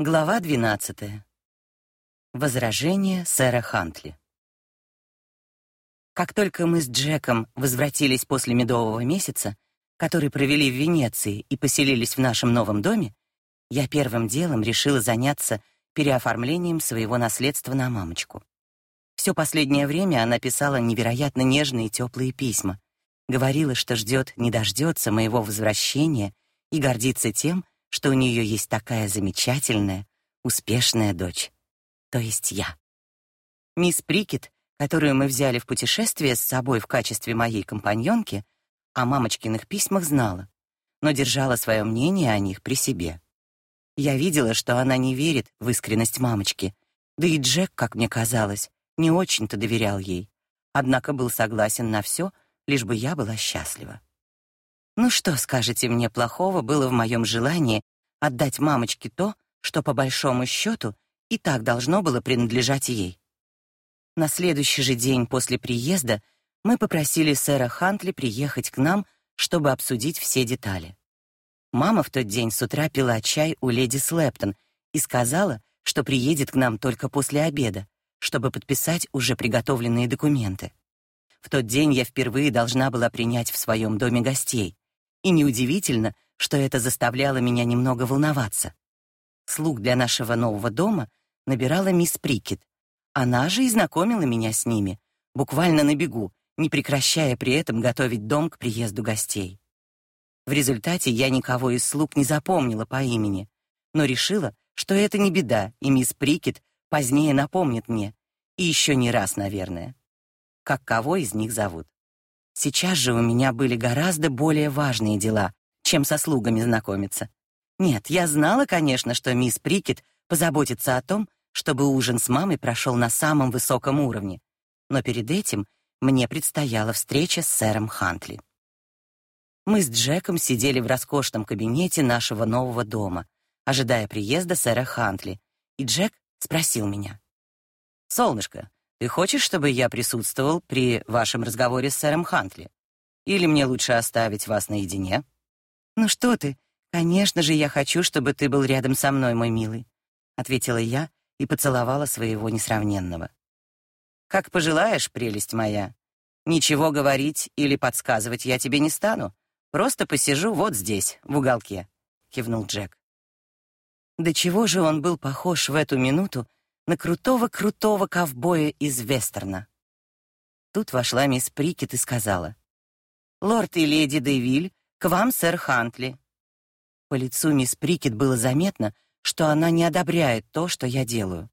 Глава 12. Возражение сэра Хантли. Как только мы с Джеком возвратились после медового месяца, который провели в Венеции и поселились в нашем новом доме, я первым делом решила заняться переоформлением своего наследства на мамочку. Все последнее время она писала невероятно нежные и теплые письма, говорила, что ждет, не дождется моего возвращения и гордится тем, что у нее есть такая замечательная, успешная дочь, то есть я. Мисс Прикет, которую мы взяли в путешествие с собой в качестве моей компаньонки, о мамочкиных письмах знала, но держала свое мнение о них при себе. Я видела, что она не верит в искренность мамочки, да и Джек, как мне казалось, не очень-то доверял ей, однако был согласен на все, лишь бы я была счастлива. Ну что, скажете мне, плохого было в моем желании отдать мамочке то, что по большому счету и так должно было принадлежать ей? На следующий же день после приезда мы попросили сэра Хантли приехать к нам, чтобы обсудить все детали. Мама в тот день с утра пила чай у леди Слептон и сказала, что приедет к нам только после обеда, чтобы подписать уже приготовленные документы. В тот день я впервые должна была принять в своем доме гостей, и неудивительно, что это заставляло меня немного волноваться. Слуг для нашего нового дома набирала мисс Прикет. Она же и знакомила меня с ними, буквально на бегу, не прекращая при этом готовить дом к приезду гостей. В результате я никого из слуг не запомнила по имени, но решила, что это не беда, и мисс Прикет позднее напомнит мне, и еще не раз, наверное, как кого из них зовут. Сейчас же у меня были гораздо более важные дела, чем со слугами знакомиться. Нет, я знала, конечно, что мисс Прикет позаботится о том, чтобы ужин с мамой прошел на самом высоком уровне. Но перед этим мне предстояла встреча с сэром Хантли. Мы с Джеком сидели в роскошном кабинете нашего нового дома, ожидая приезда сэра Хантли, и Джек спросил меня: "Солнышко, ты хочешь, чтобы я присутствовал при вашем разговоре с сэром Хантли? Или мне лучше оставить вас наедине? Ну что ты? Конечно же, я хочу, чтобы ты был рядом со мной, мой милый, ответила я и поцеловала своего несравненного. Как пожелаешь, прелесть моя. Ничего говорить или подсказывать я тебе не стану. Просто посижу вот здесь, в уголке, кивнул Джек. До чего же он был похож в эту минуту на крутого-крутого ковбоя из вестерна. Тут вошла мисс Прикет и сказала: "Лорд и леди Девиль, к вам сэр Хантли". По лицу мисс Прикет было заметно, что она не одобряет то, что я делаю.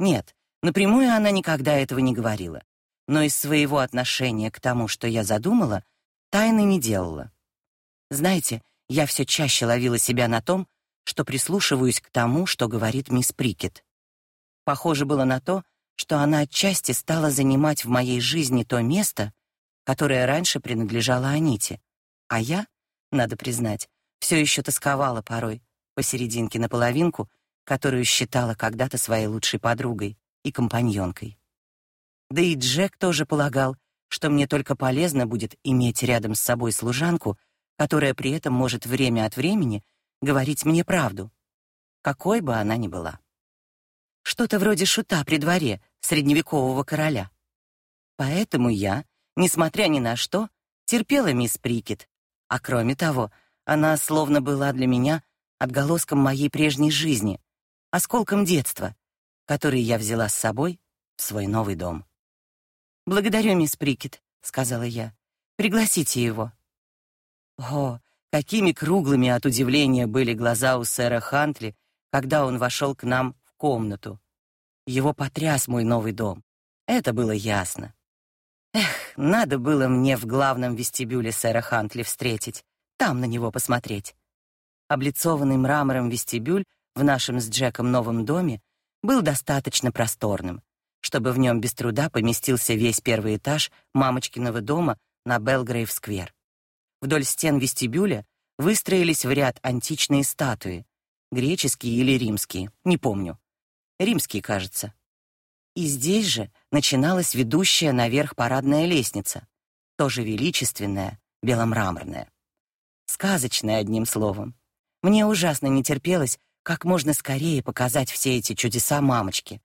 Нет, напрямую она никогда этого не говорила, но из своего отношения к тому, что я задумала, тайны не делала. Знаете, я все чаще ловила себя на том, что прислушиваюсь к тому, что говорит мисс Прикет. Похоже было на то, что она отчасти стала занимать в моей жизни то место, которое раньше принадлежало Аните, а я, надо признать, все еще тосковала порой посерединке на половинку, которую считала когда-то своей лучшей подругой и компаньонкой. Да и Джек тоже полагал, что мне только полезно будет иметь рядом с собой служанку, которая при этом может время от времени говорить мне правду, какой бы она ни была что-то вроде шута при дворе средневекового короля. Поэтому я, несмотря ни на что, терпела мисс Прикет, а кроме того, она словно была для меня отголоском моей прежней жизни, осколком детства, который я взяла с собой в свой новый дом. «Благодарю, мисс Прикет», — сказала я. «Пригласите его». О, какими круглыми от удивления были глаза у сэра Хантли, когда он вошел к нам комнату. Его потряс мой новый дом. Это было ясно. Эх, надо было мне в главном вестибюле сэра Хантли встретить, там на него посмотреть. Облицованный мрамором вестибюль в нашем с Джеком новом доме был достаточно просторным, чтобы в нем без труда поместился весь первый этаж мамочкиного дома на Белгрейв-сквер. Вдоль стен вестибюля выстроились в ряд античные статуи, греческие или римские, не помню. Римский, кажется. И здесь же начиналась ведущая наверх парадная лестница, тоже величественная, беломраморная. Сказочная, одним словом. Мне ужасно не терпелось как можно скорее показать все эти чудеса мамочке,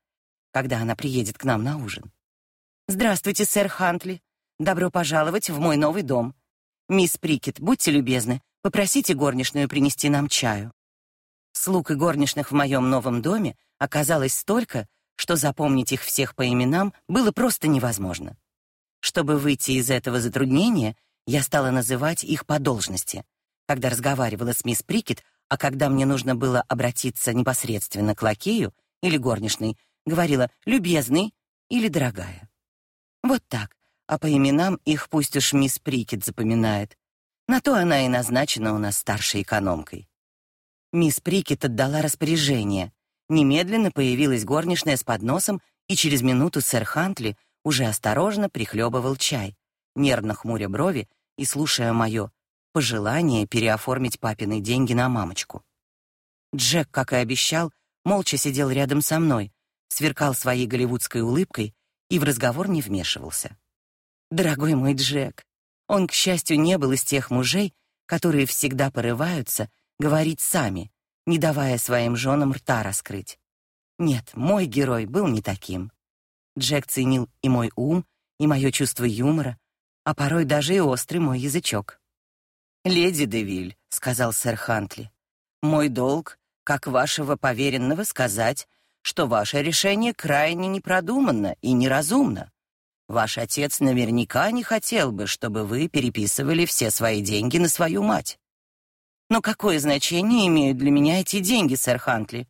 когда она приедет к нам на ужин. «Здравствуйте, сэр Хантли. Добро пожаловать в мой новый дом. Мисс Прикет, будьте любезны, попросите горничную принести нам чаю». Слуг и горничных в моем новом доме оказалось столько, что запомнить их всех по именам было просто невозможно. Чтобы выйти из этого затруднения, я стала называть их по должности. Когда разговаривала с мисс Прикет, а когда мне нужно было обратиться непосредственно к лакею или горничной, говорила «любезный» или «дорогая». Вот так, а по именам их пусть уж мисс Прикет запоминает. На то она и назначена у нас старшей экономкой. Мисс Прикет отдала распоряжение. Немедленно появилась горничная с подносом, и через минуту сэр Хантли уже осторожно прихлебывал чай, нервно хмуря брови и слушая мое пожелание переоформить папины деньги на мамочку. Джек, как и обещал, молча сидел рядом со мной, сверкал своей голливудской улыбкой и в разговор не вмешивался. Дорогой мой Джек, он, к счастью, не был из тех мужей, которые всегда порываются говорить сами, не давая своим женам рта раскрыть. Нет, мой герой был не таким. Джек ценил и мой ум, и мое чувство юмора, а порой даже и острый мой язычок. «Леди Девиль», — сказал сэр Хантли, — «мой долг, как вашего поверенного, сказать, что ваше решение крайне непродуманно и неразумно. Ваш отец наверняка не хотел бы, чтобы вы переписывали все свои деньги на свою мать. Но какое значение имеют для меня эти деньги, сэр Хантли?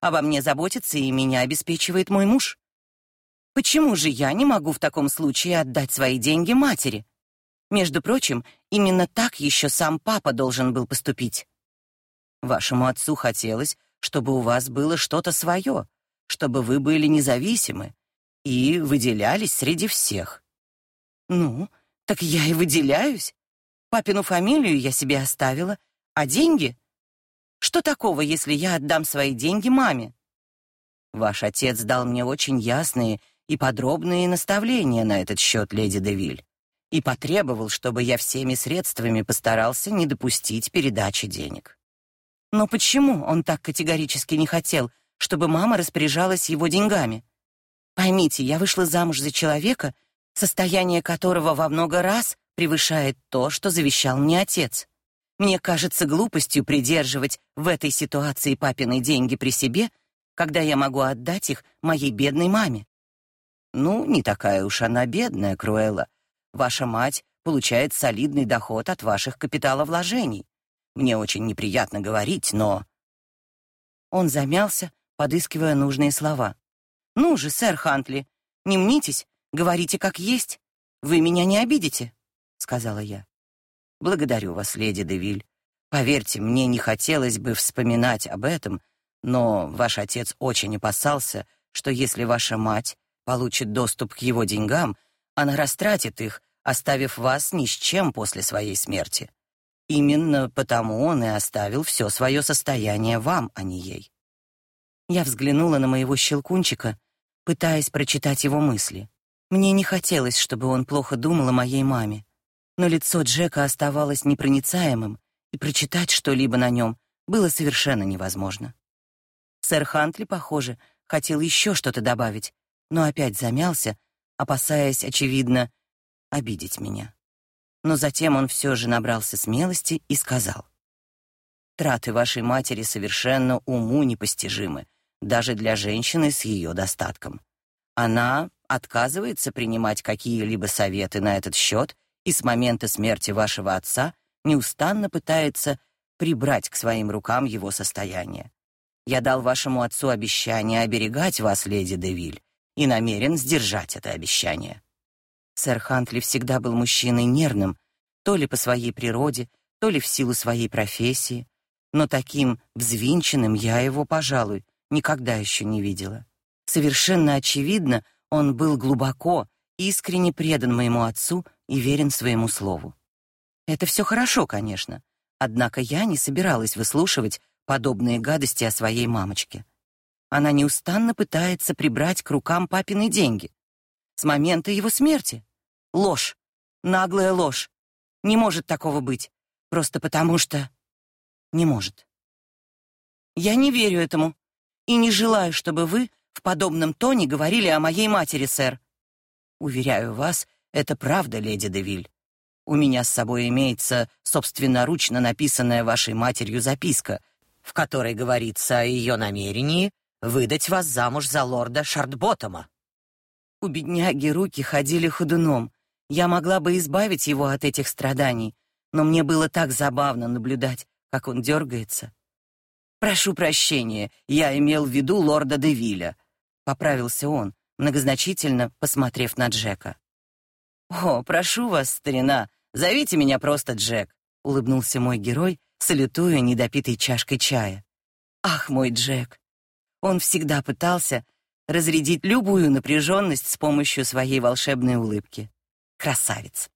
Обо мне заботится и меня обеспечивает мой муж. Почему же я не могу в таком случае отдать свои деньги матери? Между прочим, именно так еще сам папа должен был поступить. Вашему отцу хотелось, чтобы у вас было что-то свое, чтобы вы были независимы и выделялись среди всех. Ну, так я и выделяюсь. Папину фамилию я себе оставила, а деньги? Что такого, если я отдам свои деньги маме? Ваш отец дал мне очень ясные и подробные наставления на этот счет, леди Девиль и потребовал, чтобы я всеми средствами постарался не допустить передачи денег. Но почему он так категорически не хотел, чтобы мама распоряжалась его деньгами? Поймите, я вышла замуж за человека, состояние которого во много раз превышает то, что завещал мне отец. Мне кажется глупостью придерживать в этой ситуации папины деньги при себе, когда я могу отдать их моей бедной маме. Ну, не такая уж она бедная, Круэлла, Ваша мать получает солидный доход от ваших капиталовложений. Мне очень неприятно говорить, но...» Он замялся, подыскивая нужные слова. «Ну же, сэр Хантли, не мнитесь, говорите как есть. Вы меня не обидите», — сказала я. «Благодарю вас, леди Девиль. Поверьте, мне не хотелось бы вспоминать об этом, но ваш отец очень опасался, что если ваша мать получит доступ к его деньгам, она растратит их, оставив вас ни с чем после своей смерти. Именно потому он и оставил все свое состояние вам, а не ей. Я взглянула на моего щелкунчика, пытаясь прочитать его мысли. Мне не хотелось, чтобы он плохо думал о моей маме, но лицо Джека оставалось непроницаемым, и прочитать что-либо на нем было совершенно невозможно. Сэр Хантли, похоже, хотел еще что-то добавить, но опять замялся, опасаясь, очевидно, обидеть меня. Но затем он все же набрался смелости и сказал: "Траты вашей матери совершенно уму непостижимы, даже для женщины с ее достатком. Она отказывается принимать какие-либо советы на этот счет и с момента смерти вашего отца неустанно пытается прибрать к своим рукам его состояние. Я дал вашему отцу обещание оберегать вас, леди Девиль, и намерен сдержать это обещание. Сэр Хантли всегда был мужчиной нервным, то ли по своей природе, то ли в силу своей профессии, но таким взвинченным я его, пожалуй, никогда еще не видела. Совершенно очевидно, он был глубоко, искренне предан моему отцу и верен своему слову. Это все хорошо, конечно, однако я не собиралась выслушивать подобные гадости о своей мамочке. Она неустанно пытается прибрать к рукам папины деньги. С момента его смерти. Ложь. Наглая ложь. Не может такого быть. Просто потому что... Не может. Я не верю этому и не желаю, чтобы вы в подобном тоне говорили о моей матери, сэр. Уверяю вас, это правда, леди Девиль. У меня с собой имеется собственноручно написанная вашей матерью записка, в которой говорится о ее намерении выдать вас замуж за лорда Шартботтома. У бедняги руки ходили ходуном. Я могла бы избавить его от этих страданий, но мне было так забавно наблюдать, как он дергается. Прошу прощения, я имел в виду лорда Девиля, поправился он, многозначительно посмотрев на Джека. О, прошу вас, старина, зовите меня просто Джек, улыбнулся мой герой, салютуя недопитой чашкой чая. Ах, мой Джек. Он всегда пытался разрядить любую напряженность с помощью своей волшебной улыбки. Красавец.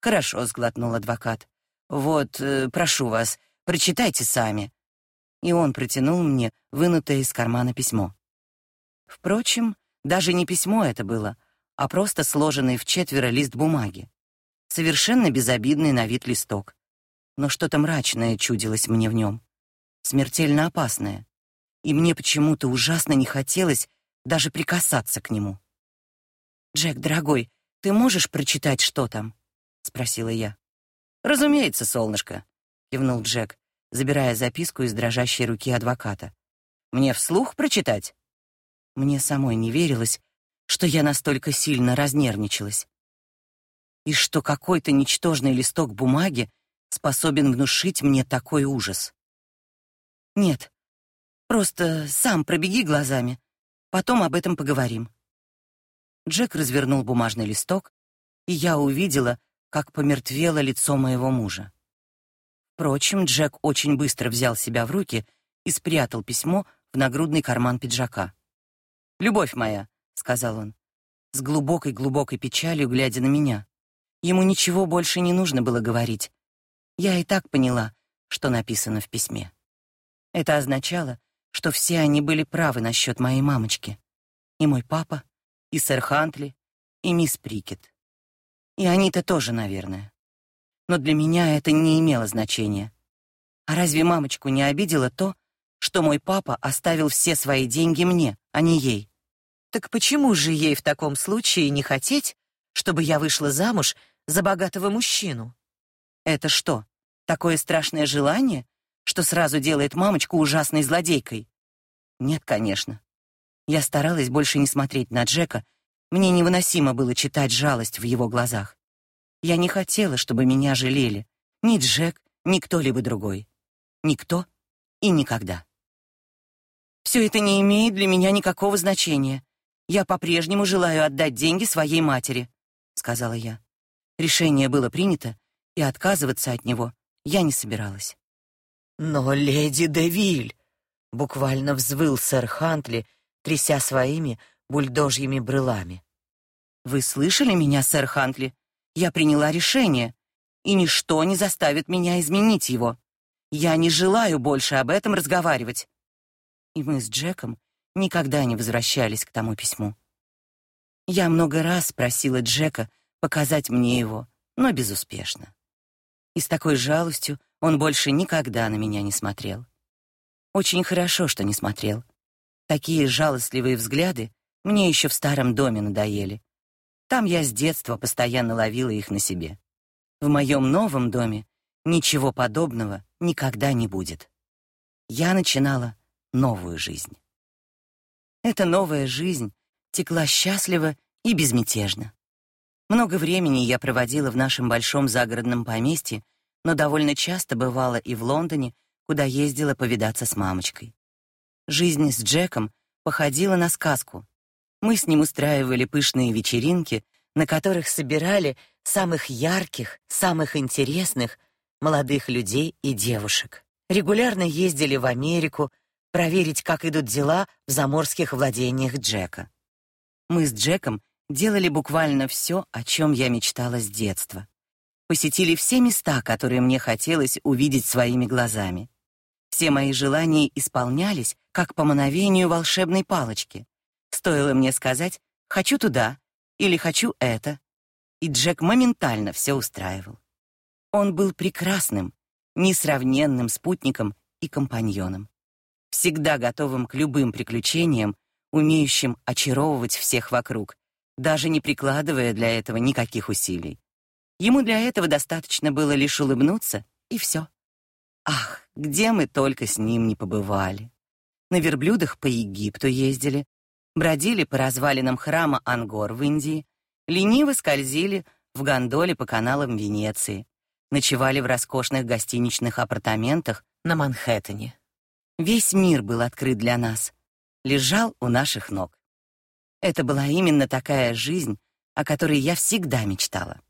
Хорошо, сглотнул адвокат. Вот, э, прошу вас, прочитайте сами. И он протянул мне вынутое из кармана письмо. Впрочем, даже не письмо это было, а просто сложенный в четверо лист бумаги. Совершенно безобидный на вид листок. Но что-то мрачное чудилось мне в нем. Смертельно опасное и мне почему-то ужасно не хотелось даже прикасаться к нему. «Джек, дорогой, ты можешь прочитать, что там?» — спросила я. «Разумеется, солнышко», — кивнул Джек, забирая записку из дрожащей руки адвоката. «Мне вслух прочитать?» Мне самой не верилось, что я настолько сильно разнервничалась. И что какой-то ничтожный листок бумаги способен внушить мне такой ужас. «Нет, Просто сам пробеги глазами. Потом об этом поговорим. Джек развернул бумажный листок, и я увидела, как помертвело лицо моего мужа. Впрочем, Джек очень быстро взял себя в руки и спрятал письмо в нагрудный карман пиджака. "Любовь моя", сказал он, с глубокой-глубокой печалью глядя на меня. Ему ничего больше не нужно было говорить. Я и так поняла, что написано в письме. Это означало, что все они были правы насчет моей мамочки. И мой папа, и сэр Хантли, и мисс Прикет. И они-то тоже, наверное. Но для меня это не имело значения. А разве мамочку не обидело то, что мой папа оставил все свои деньги мне, а не ей? Так почему же ей в таком случае не хотеть, чтобы я вышла замуж за богатого мужчину? Это что, такое страшное желание что сразу делает мамочку ужасной злодейкой. Нет, конечно. Я старалась больше не смотреть на Джека. Мне невыносимо было читать жалость в его глазах. Я не хотела, чтобы меня жалели. Ни Джек, ни кто-либо другой. Никто и никогда. Все это не имеет для меня никакого значения. Я по-прежнему желаю отдать деньги своей матери, сказала я. Решение было принято, и отказываться от него я не собиралась. «Но леди Девиль!» — буквально взвыл сэр Хантли, тряся своими бульдожьими брылами. «Вы слышали меня, сэр Хантли? Я приняла решение, и ничто не заставит меня изменить его. Я не желаю больше об этом разговаривать». И мы с Джеком никогда не возвращались к тому письму. Я много раз просила Джека показать мне его, но безуспешно. И с такой жалостью он больше никогда на меня не смотрел. Очень хорошо, что не смотрел. Такие жалостливые взгляды мне еще в старом доме надоели. Там я с детства постоянно ловила их на себе. В моем новом доме ничего подобного никогда не будет. Я начинала новую жизнь. Эта новая жизнь текла счастливо и безмятежно. Много времени я проводила в нашем большом загородном поместье, но довольно часто бывала и в Лондоне, куда ездила повидаться с мамочкой. Жизнь с Джеком походила на сказку. Мы с ним устраивали пышные вечеринки, на которых собирали самых ярких, самых интересных молодых людей и девушек. Регулярно ездили в Америку проверить, как идут дела в заморских владениях Джека. Мы с Джеком делали буквально все, о чем я мечтала с детства посетили все места, которые мне хотелось увидеть своими глазами. Все мои желания исполнялись, как по мановению волшебной палочки. Стоило мне сказать «хочу туда» или «хочу это», и Джек моментально все устраивал. Он был прекрасным, несравненным спутником и компаньоном. Всегда готовым к любым приключениям, умеющим очаровывать всех вокруг, даже не прикладывая для этого никаких усилий. Ему для этого достаточно было лишь улыбнуться, и все. Ах, где мы только с ним не побывали. На верблюдах по Египту ездили, бродили по развалинам храма Ангор в Индии, лениво скользили в гондоле по каналам Венеции, ночевали в роскошных гостиничных апартаментах на Манхэттене. Весь мир был открыт для нас, лежал у наших ног. Это была именно такая жизнь, о которой я всегда мечтала.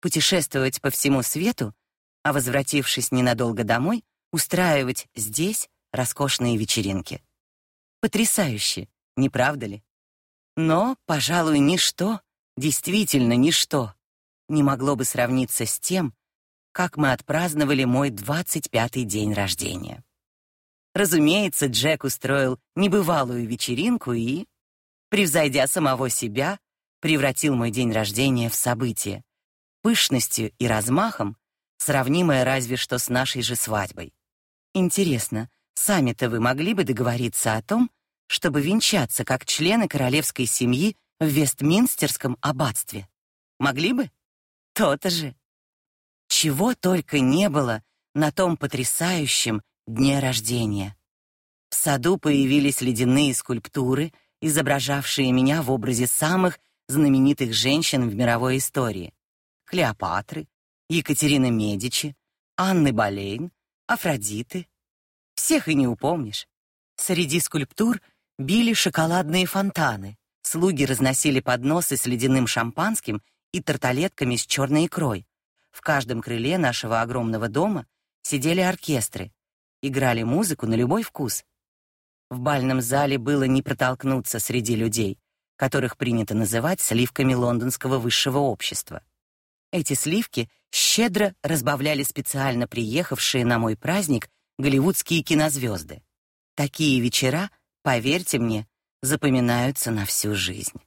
Путешествовать по всему свету, а возвратившись ненадолго домой, устраивать здесь роскошные вечеринки. Потрясающе, не правда ли? Но, пожалуй, ничто, действительно ничто, не могло бы сравниться с тем, как мы отпраздновали мой 25-й день рождения. Разумеется, Джек устроил небывалую вечеринку и, превзойдя самого себя, превратил мой день рождения в событие, пышностью и размахом, сравнимое разве что с нашей же свадьбой. Интересно, сами-то вы могли бы договориться о том, чтобы венчаться как члены королевской семьи в Вестминстерском аббатстве? Могли бы? То-то же. Чего только не было на том потрясающем дне рождения. В саду появились ледяные скульптуры, изображавшие меня в образе самых знаменитых женщин в мировой истории: Клеопатры, Екатерины Медичи, Анны Болейн, Афродиты. Всех и не упомнишь. Среди скульптур били шоколадные фонтаны. Слуги разносили подносы с ледяным шампанским и тарталетками с черной икрой. В каждом крыле нашего огромного дома сидели оркестры, играли музыку на любой вкус. В бальном зале было не протолкнуться среди людей, которых принято называть сливками лондонского высшего общества. Эти сливки щедро разбавляли специально приехавшие на мой праздник голливудские кинозвезды. Такие вечера, поверьте мне, запоминаются на всю жизнь.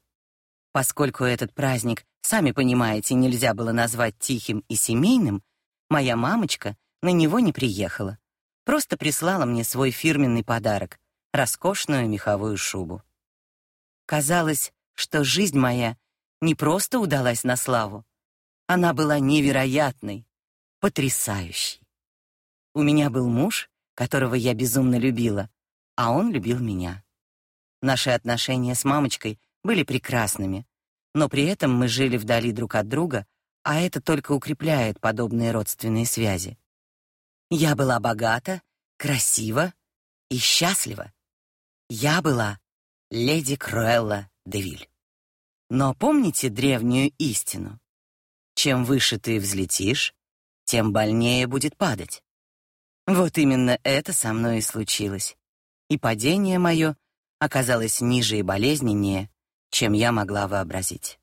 Поскольку этот праздник, сами понимаете, нельзя было назвать тихим и семейным, моя мамочка на него не приехала. Просто прислала мне свой фирменный подарок роскошную меховую шубу. Казалось, что жизнь моя не просто удалась на славу, она была невероятной, потрясающей. У меня был муж, которого я безумно любила, а он любил меня. Наши отношения с мамочкой были прекрасными, но при этом мы жили вдали друг от друга, а это только укрепляет подобные родственные связи. Я была богата, красива и счастлива. Я была леди Круэлла Девиль. Но помните древнюю истину? Чем выше ты взлетишь, тем больнее будет падать. Вот именно это со мной и случилось. И падение мое оказалось ниже и болезненнее, чем я могла вообразить.